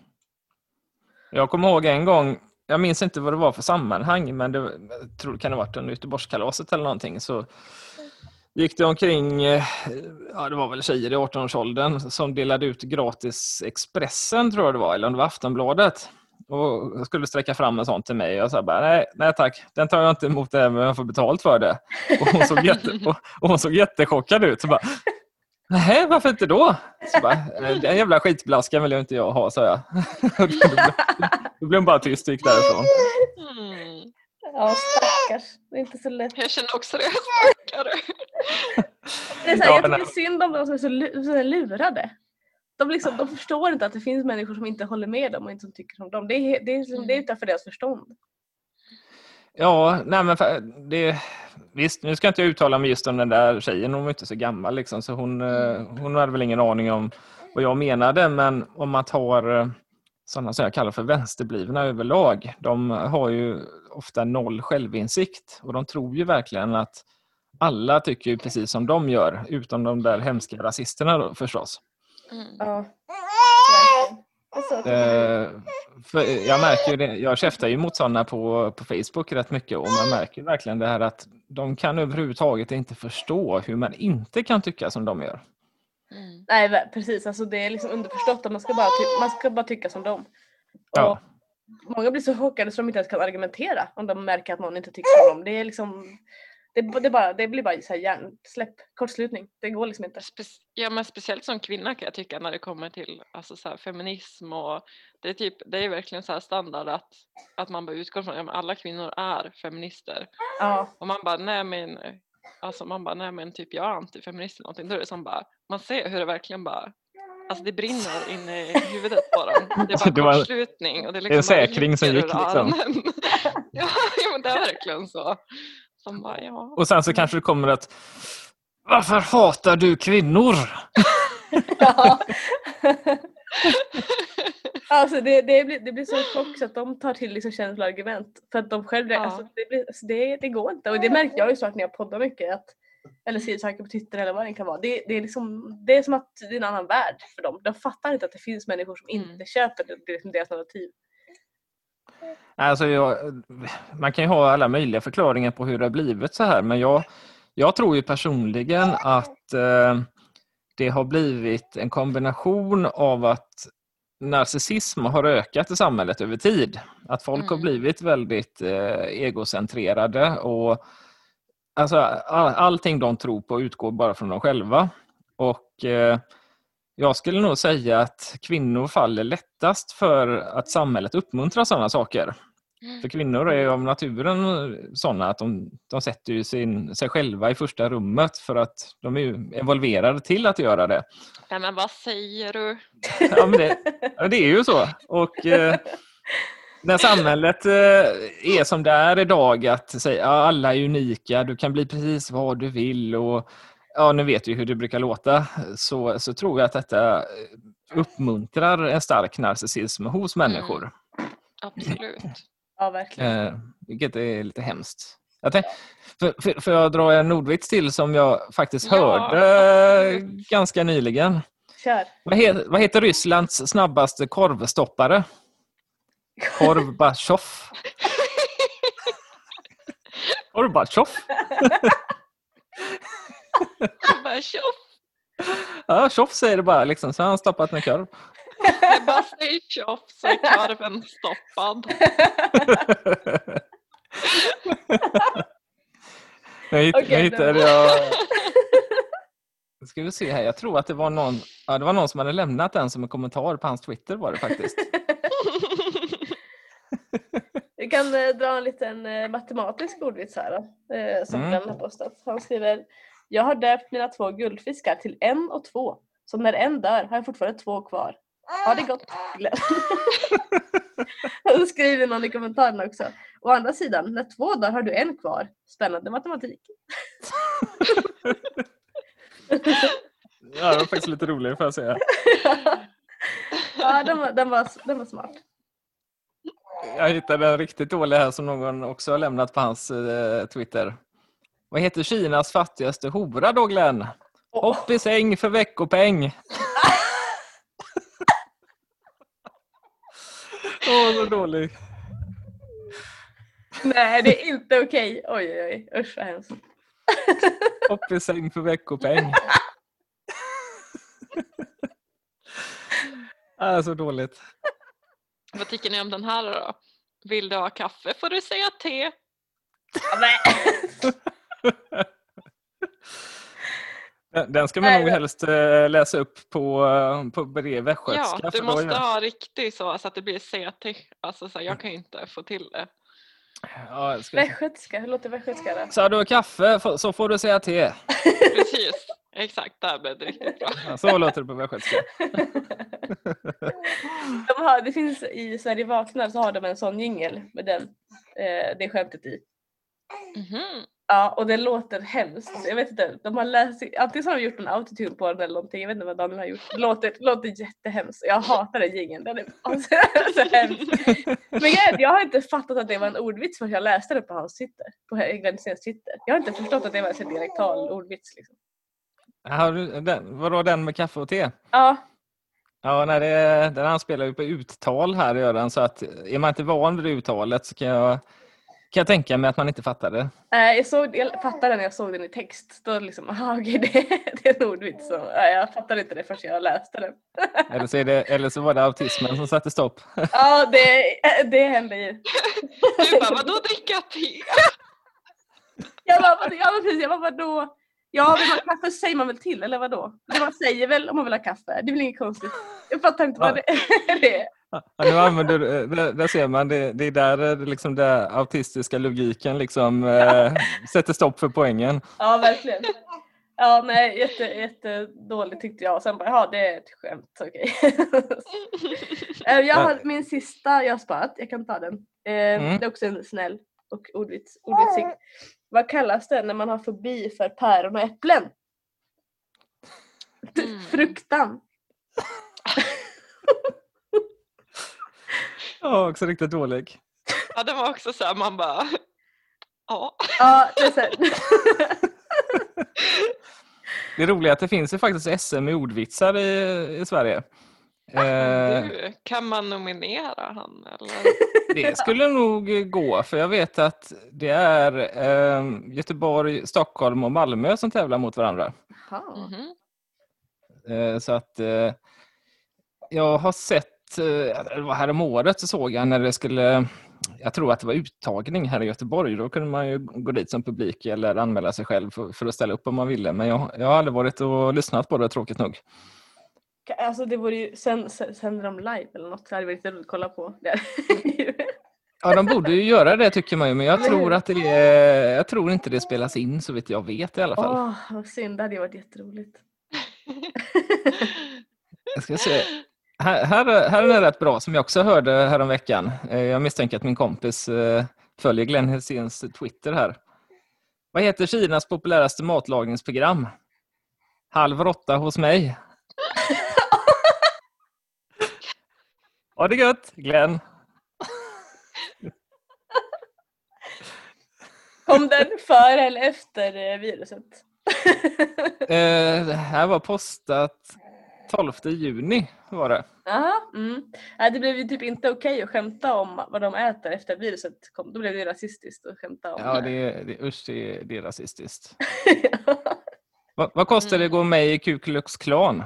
Jag kommer ihåg en gång, jag minns inte vad det var för sammanhang, men det jag tror det kan ha varit en Göteborgskalaset eller någonting. Så gick det omkring, eh, ja det var väl tjejer i 18-årsåldern som delade ut gratis Expressen tror jag det var, eller om det var Aftonbladet. Och skulle sträcka fram en sån till mig och jag sa bara nej, nej tack, den tar jag inte emot även om jag får betalt för det. Och hon såg, jätte, och, hon såg jättechockad ut. Så bara, Nej, varför inte då? Så bara, "Eh, den jävla skitblaskan vill jag inte jag ha, sa jag. då, blev, då blev hon bara tyst och gick därifrån. Mm. Ja, stackars. Det är inte så lätt. Jag känner också det. Stackare. Det är så här, Ja, jag men- tycker synd om de som är så, lurade. De, liksom, de förstår inte att det finns människor som inte håller med dem och inte som tycker som dem. Det är, det är, liksom, det är utanför deras förstånd. Ja, nej men det, visst, nu ska inte jag uttala mig just om den där tjejen, hon var inte så gammal liksom, så hon, eh, hon hade väl ingen aning om vad jag menade, men om man tar eh, sådana som jag kallar för vänsterblivna överlag, de har ju ofta noll självinsikt och de tror ju verkligen att alla tycker ju precis som de gör, utom de där hemska rasisterna då, förstås. Mm. Ja. verkligen. Det är så att- Eh, för jag märker ju det, jag käftar ju mot sådana på, på Facebook rätt mycket och man märker verkligen det här att de kan överhuvudtaget inte förstå hur man inte kan tycka som de gör. Mm. Nej precis, alltså det är liksom underförstått att man ska bara, ty- man ska bara tycka som dem. Och Ja. Många blir så chockade så de inte ens kan argumentera om de märker att någon inte tycker som dem. Det är liksom det, det, bara, det blir bara så här hjärnsläpp, kortslutning. Det går liksom inte. Spe- ja, men speciellt som kvinna kan jag tycka när det kommer till alltså, så feminism och det är, typ, det är verkligen så här standard att, att man bara utgår från att alla kvinnor är feminister. Ja, Och man bara nej men, alltså man bara nej men typ jag är antifeminist eller någonting. Då är det som bara, man ser hur det verkligen bara, alltså det brinner inne i huvudet på dem. Det är bara Det var- kortslutning och det är en liksom bara säkring som gick, liksom. ja, ja men det är verkligen så. Som bara ja. Och sen så kanske det kommer att Varför hatar du kvinnor? ja. alltså det, det, blir, det blir så chock så att de tar till liksom känsloargument. För att de själva, Ja. alltså, det, blir, alltså det, det går inte. Och det märker jag ju såklart när jag poddar mycket. Att, eller saker på Twitter eller vad det kan vara. Det, det, är liksom, det är som att det är en annan värld för dem. De fattar inte att det finns människor som Mm. inte köper det, det, är liksom deras narrativ. Alltså jag, man kan ju ha alla möjliga förklaringar på hur det har blivit så här, men jag, jag tror ju personligen att eh, det har blivit en kombination av att narcissism har ökat i samhället över tid. Att folk har Mm. blivit väldigt eh, egocentrerade och alltså, all, allting de tror på utgår bara från dem själva. Och eh, jag skulle nog säga att kvinnor faller lättast för att samhället uppmuntrar sådana saker. För kvinnor är ju av naturen sådana att de, de sätter sin, sig själva i första rummet för att de är ju evolverade till att göra det. Nej men vad säger du? Ja, det, ja, det är ju så. Och eh, när samhället eh, är som det är idag, att säga alla är unika, du kan bli precis vad du vill och ja, nu vet du hur det brukar låta, så, så tror jag att detta uppmuntrar en stark narcissism hos människor. Absolut. Ja verkligen. Eh, vilket är lite hemskt. Jag tänk, för, för, för jag dra en ordvits till som jag faktiskt Ja. hörde ganska nyligen. Kör. Vad, he, vad heter Rysslands snabbaste korvstoppare? Jag bara tjoff! Ja, tjoff säger det bara liksom, så har han stoppat en korv. Jag bara säger tjoff så är korven stoppad. Nu, hitt, nu hittade jag... Nu ska vi se här, jag tror att det var någon, ja, det var någon som hade lämnat den som en kommentar på hans Twitter var det faktiskt. Vi kan eh, dra en liten eh, matematisk ordvits här då, eh, som Mm. Glenn har postat. Han skriver Jag har döpt mina två guldfiskar till en och två. Så när en dör har jag fortfarande två kvar. Ha det gott Glenn. och så skriver någon i kommentarerna också. Å andra sidan, när två dör har du en kvar. Spännande matematik. Ja, det var faktiskt lite roligt får jag säga. ja, den var, den, var, den var smart. Jag hittade en riktigt dålig här som någon också har lämnat på hans eh, Twitter. Vad heter Kinas fattigaste hora då Glenn? Hopp i säng för veckopeng. Åh, så dålig. Nej, det är inte okej. Oj, oj, oj. Usch vad hemskt. Hopp i säng för veckopeng. ah, så dåligt. Vad tycker ni om den här då? Vill du ha kaffe får du säga te. Den- ska man Nej, nog helst eh, läsa upp på, eh, på bred västgötska. Ja, du måste ha riktigt så, så att det blir CT. Alltså, så här, jag kan ju inte få till det. Ja. Västgötska, hur låter västgötska? Så du har kaffe så får du säga till. Precis, exakt. Där blev det riktigt bra. Ja, Så låter det på västgötska. De har, det finns i Sverige vaknar så har de en sån jingel med den, eh, det skämtet i. Mhm. Ja, och det låter hemskt. Jag vet inte, de har läst, antingen så har de gjort en autotune på den eller någonting, jag vet inte vad Daniel har gjort. Det låter, låter jättehemskt. Jag hatar den jingeln, den är alltså, så hemskt. Men jag, jag har inte fattat att det var en ordvits förrän jag läste det på hans Twitter, på Glenn Hyséns Twitter. Jag har inte förstått att det var en dialektal ordvits liksom. Har du den, vadå den med kaffe och te? Ja, Ja, nej, det, den anspelar ju på uttal här gör den, så att är man inte van vid uttalet så kan jag, kan jag tänka mig att man inte fattar det. eh, jag, såg, jag fattade när jag såg den i text. Då liksom, aha okej det, det är en ordvits. Så, ja, jag fattade inte det förrän jag läste den. Eller så, är det, eller så var det autismen som satte stopp. Ja, det, det hände ju. Du bara, vadå dricka te? Jag bara, vad- ja, precis, jag bara vadå? Ja, vill man ha kaffe så säger man väl till eller vadå? Det man säger väl om man vill ha kaffe. Det är väl inget konstigt. Jag fattar inte vad det det är. Ja, nu använder du, där, där ser man, det, det är där det liksom den autistiska logiken liksom, eh, sätter stopp för poängen. Ja, verkligen. Ja, nej, jätte, jättedåligt tyckte jag. Och sen bara, ja det är ett skämt, okej. Eh, jag har min sista jag har sparat, jag kan ta den. Eh, Mm. Det är också en snäll och ordvits, ordvitsig. Vad kallas det när man har fobi för päron och äpplen? Mm. Fruktan. Ja, också riktigt dålig. Ja, det var också så här, man bara, ja. Ja, det är så här. Det roliga är att det finns ju faktiskt SM i ordvitsar i, i Sverige. Eh, Du, kan man nominera han eller? det skulle nog gå, för jag vet att det är eh, Göteborg, Stockholm och Malmö som tävlar mot varandra. Jaha. Mhm. Eh, Så att eh, jag har sett, eh, det var här om året så såg jag när det skulle, jag tror att det var uttagning här i Göteborg, då kunde man ju gå dit som publik eller anmäla sig själv för, för att ställa upp om man ville. Men jag, jag har aldrig varit och lyssnat på det, tråkigt nog. Alltså det vore ju, sen, sen, sänder de live eller något? Det hade varit roligt att kolla på. Det Ja, de borde ju göra det tycker man ju, men jag tror att det är, jag tror inte det spelas in så vitt jag vet i alla fall. Åh, vad synd. Det hade ju varit jätteroligt. Jag ska se. Här, här, här är den rätt bra som jag också hörde häromveckan. Eh, Jag misstänker att min kompis eh, följer Glenn Hyséns Twitter här. Vad heter Kinas populäraste matlagningsprogram? Halv åtta hos mig. Ha det gött, Glenn. Kom den före eller efter eh, viruset? Eh, Det här var postat 12 juni var det. Aha, mm. Nej, det blev ju typ inte okej att skämta om vad de äter efter viruset kom. Då blev det rasistiskt att skämta om. Ja, det är, det, usch, det, det är rasistiskt. Va, vad kostar det att gå med i Ku Klux Klan?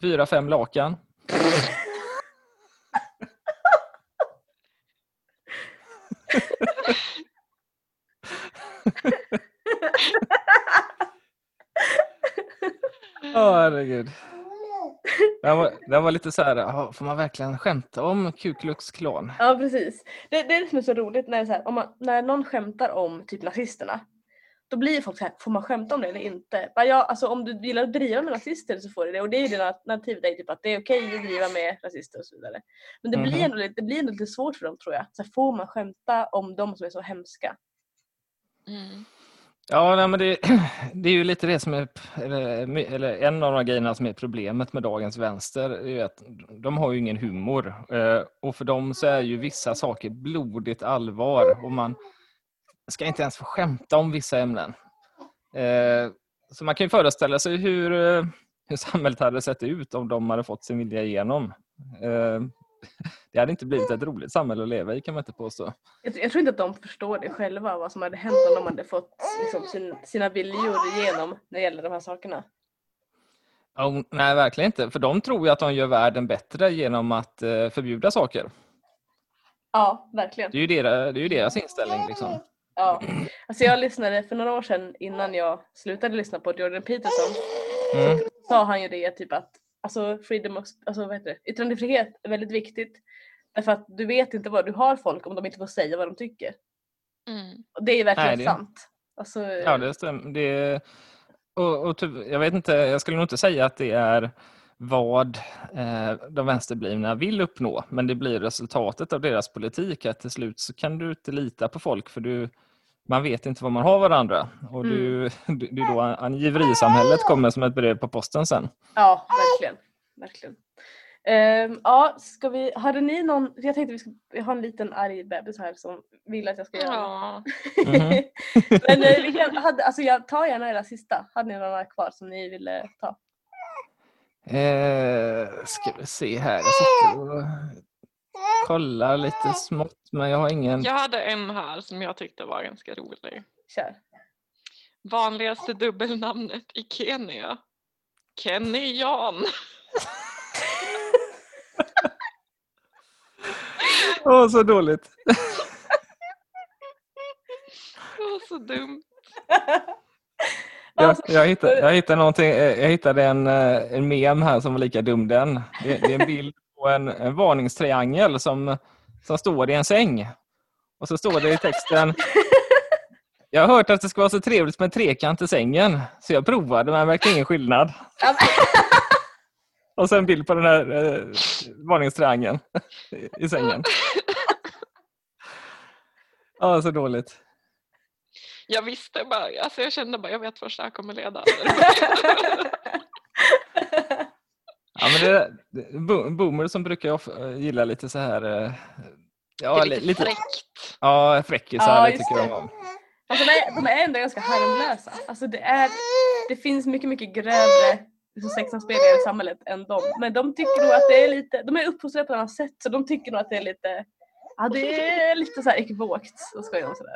Fyra, fem lakan. Åh herregud. Den var, den var lite så här, "Jaha, får man verkligen skämta om Ku Klux Klan? Ja precis. Det, det är det som är så roligt när, så här, om man, när någon skämtar om typ nazisterna. Då blir folk så här, får man skämta om det eller inte? Ja, alltså, om du gillar att driva med nazister så får du det. Och det är ju det alternativet är typ att det är okej att driva med rasister och så vidare. Men det, blir, Mhm. ändå lite, det blir ändå lite svårt för dem tror jag. Så här, får man skämta om de som är så hemska? Mm. Ja, nej, men det, det är ju lite det som är, eller, eller en av de grejerna som är problemet med dagens vänster, är ju att de har ju ingen humor. Eh, Och för dem så är ju vissa saker blodigt allvar och man ska inte ens få skämta om vissa ämnen. Eh, Så man kan ju föreställa sig hur, eh, hur samhället hade sett ut om de hade fått sin vilja igenom. Eh, Det hade inte blivit ett roligt samhälle att leva i kan man inte påstå. Jag, jag tror inte att de förstår det själva vad som hade hänt om de hade fått liksom, sin, sina viljor igenom när det gäller de här sakerna. Oh, nej, verkligen inte. För de tror ju att de gör världen bättre genom att eh, förbjuda saker. Ja, verkligen. Det är ju deras, det är ju deras inställning. Liksom. Ja. Alltså jag lyssnade för några år sedan innan jag slutade lyssna på Jordan Peterson. Mm. sa han ju det typ att alltså, freedom of, alltså, vad heter det? yttrandefrihet är väldigt viktigt. Därför att du vet inte vad du har folk om de inte får säga vad de tycker. Mm. Och det är verkligen Nej, det- sant. Alltså, Ja, det stämmer. Det, och, och typ, jag vet inte, jag skulle nog inte säga att det är vad eh, de vänsterblivna vill uppnå, men det blir resultatet av deras politik att till slut så kan du inte lita på folk för du, man vet inte vad man har varandra och du, du, det är då angiverisamhället kommer som ett brev på posten sen. Ja, verkligen. verkligen. Ehm, ja, ska vi, hade ni någon, jag tänkte vi ska har en liten arg bebis här som vill att jag ska göra Ja. Mhm. Men eh, vi kan, hade, alltså jag tar gärna era sista. Hade ni några kvar som ni ville ta? Eh, ska vi se här, jag sitter och kollar lite smått men jag har ingen. Jag hade en här som jag tyckte var ganska rolig. Kör. Vanligaste dubbelnamnet i Kenya. Kenny Jan. Åh, så dåligt. Det var så dumt. Jag, Alltså, jag, hittade, jag, hittade eh, jag hittade en, eh, en mem här som var lika dum den. Det, det är en bild på en, en varningstriangel som, som står i en säng. Och så står det i texten Jag har hört att det ska vara så trevligt med en trekant i sängen, så jag provade men märkte ingen skillnad. Och så en bild på den här eh, varningstriangeln i- i sängen. Ja, så dåligt. Jag visste bara, alltså jag kände bara, jag vet vart det här kommer leda. Ja, men det, det, bo- boomer som brukar jag of- gilla lite så här... eh, Ja, det är li- lite, lite, fräckt. Ja, fräckisar Ja, tycker jag det. om. Alltså, de, är, de är ändå ganska harmlösa. Alltså, det, är, det finns mycket, mycket grövre liksom, sexanspelningar i samhället än dem. Men de tycker nog att det är lite, de är uppfostrade på ett annat sätt så de tycker nog att det är lite, ja det är lite så här ekivokt att skoja om sådär.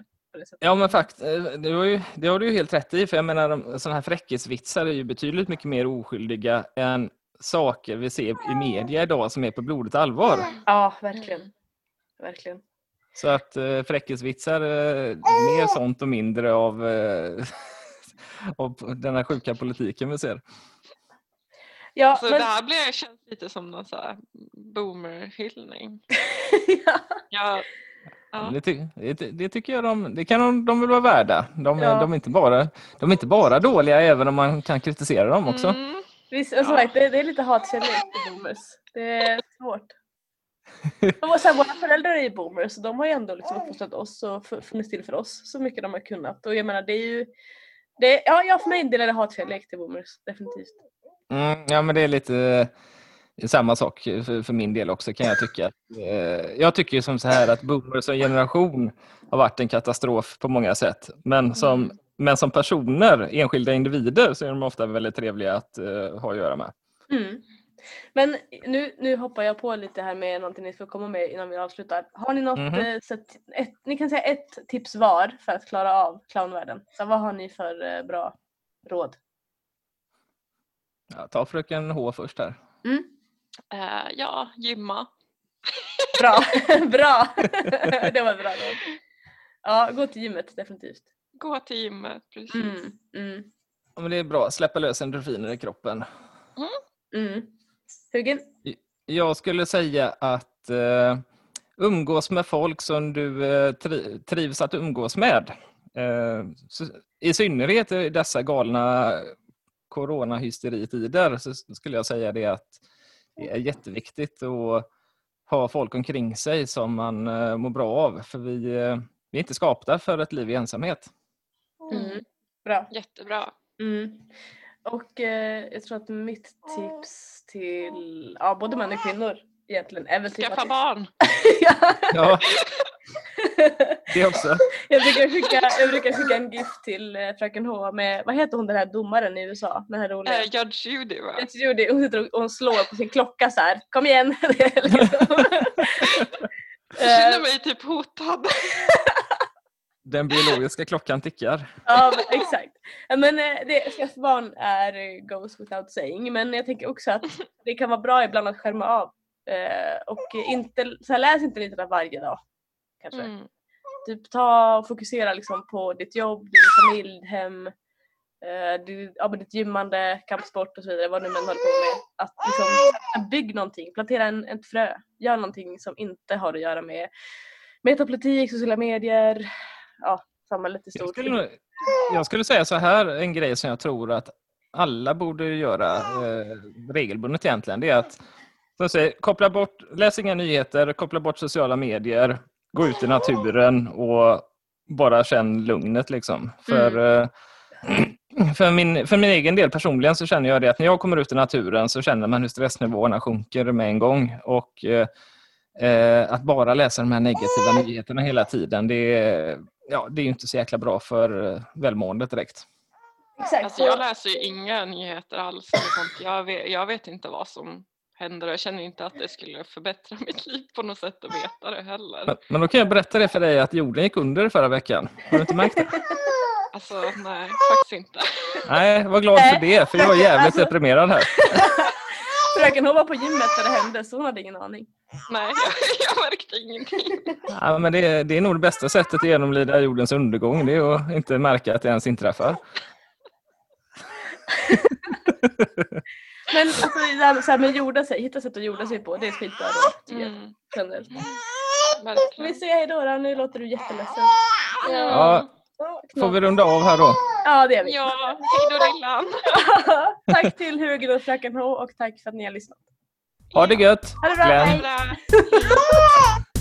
Ja, men fakt, eh, det, ju, det har du ju helt rätt i. För jag menar, de- sådana här fräckisvitsar är ju betydligt mycket mer oskyldiga än saker vi ser i media idag som är på blodigt allvar. Ja, verkligen. Verkligen. Så att eh, fräckisvitsar, eh, mer sånt och mindre av, eh, av den här sjuka politiken vi ser. Ja, Så men, det här blir, känns lite som någon så här boomerhyllning. ja. Jag, ja. Det, ty, det, det tycker jag de, det kan de, de väl vara värda. De, är- Ja. de, är inte bara, de är inte bara dåliga även om man kan kritisera dem också. Mm. Visst, som sagt, det, det är lite hatkärlek till boomers. Det är svårt. Och så här, våra föräldrar är ju boomers så de har ju ändå liksom uppfostrat oss och fu- funnits till för oss så mycket de har kunnat. Och jag menar det är ju, det, ja, ja för mig en del är det hatkärlek till boomers, definitivt. Mm, ja, men det är lite samma sak för, för min del också kan jag tycka. Eh, Jag tycker ju som så här att boomers som generation har varit en katastrof på många sätt. Men som. Men som personer, enskilda individer, så är de ofta väldigt trevliga att eh, ha att göra med. Mm. Men nu, nu hoppar jag på lite här med någonting ni får komma med innan vi avslutar. Har ni något, Mhm. eh, sätt, ett, ni kan säga ett tips var för att klara av clownvärlden. Så vad har ni för eh, bra råd? Ja, ta fröken H först här. Mm? Eh, ja, gymma. Bra, bra! det var bra råd. Ja, gå till gymmet definitivt. Gå till gymmet, precis. Mm, mm, Ja, men det är bra, släppa lös endorfiner i kroppen. mm. Hugin? Jag skulle säga att eh, umgås med folk som du eh, tri- trivs att umgås med. Så, I synnerhet i dessa galna coronahysterietider så skulle jag säga det att det är jätteviktigt att ha folk omkring sig som man mår bra av. För vi, vi är inte skapta för ett liv i ensamhet. Mm. Bra. Jättebra. Mm. Och eh, jag tror att mitt tips till ja, både män och kvinnor egentligen är väl typ Skaffa att... barn. ja. Ja, det också. jag, brukar skicka, jag brukar skicka en gift till eh, fröken H med, vad heter hon den här domaren i USA? Den här roliga. Eh, Judge Judy va? Tror det, hon sitter och, hon slår på sin klocka så här. kom igen! Liksom. Jag känner Eh, mig typ hotad. Den biologiska klockan tickar. Ja men, exakt. Men eh, det, skaffa barn är eh, goes without saying men jag tänker också att det kan vara bra ibland att skärma av. Eh, och inte, så här, läs inte litteratur varje dag. Kanske. Mm. Typ ta och fokusera liksom på ditt jobb, din familj, hem, eh, ditt, ja, ditt gymmande, kampsport och så vidare, vad du än håller på med. Att liksom, bygg någonting, plantera en, ett frö, gör någonting som inte har att göra med metapolitik, sociala medier, ja, samhället i Jag stort. skulle, nog- jag skulle säga så här, en grej som jag tror att alla borde göra eh, regelbundet egentligen, det är att jag säger, koppla bort, läs inga nyheter, koppla bort sociala medier, gå ut i naturen och bara känn lugnet liksom. För, eh, för, min, för min egen del personligen så känner jag det att när jag kommer ut i naturen så känner man hur stressnivåerna sjunker med en gång. Och eh, eh, att bara läsa de här negativa nyheterna hela tiden, det ja, det är ju inte så jäkla bra för eh, välmåendet direkt. Exakt. Alltså jag läser ju inga nyheter alls. sånt. Jag vet, jag vet inte vad som händer och jag känner inte att det skulle förbättra mitt liv på något sätt att veta det heller. Men, men då kan jag berätta det för dig att jorden gick under förra veckan. Har du inte märkt det? Alltså nej, faktiskt inte. Nej, var glad för det, för jag var jävligt Alltså- deprimerad här. Fröken hon var på gymmet när det hände så hon hade ingen aning. Nej, jag, jag märkte ingenting. Ja, men det, det är nog det bästa sättet att genomlida jordens undergång, det är att inte märka att det ens inträffar. Men alltså, det här med- så här med jorda sig, hitta sätt att jorda sig på, det är skitbra tycker jag. Mm, Generellt. Vi säga hejdå då? Nu låter du jätteledsen. Ja, Ja, får vi runda av här då? Ja det gör vi. Ja, hej då Lillan. tack till Hugo och Fröken H och tack för att ni har lyssnat. Ha det gött! Ha det bra, Glenn. hej!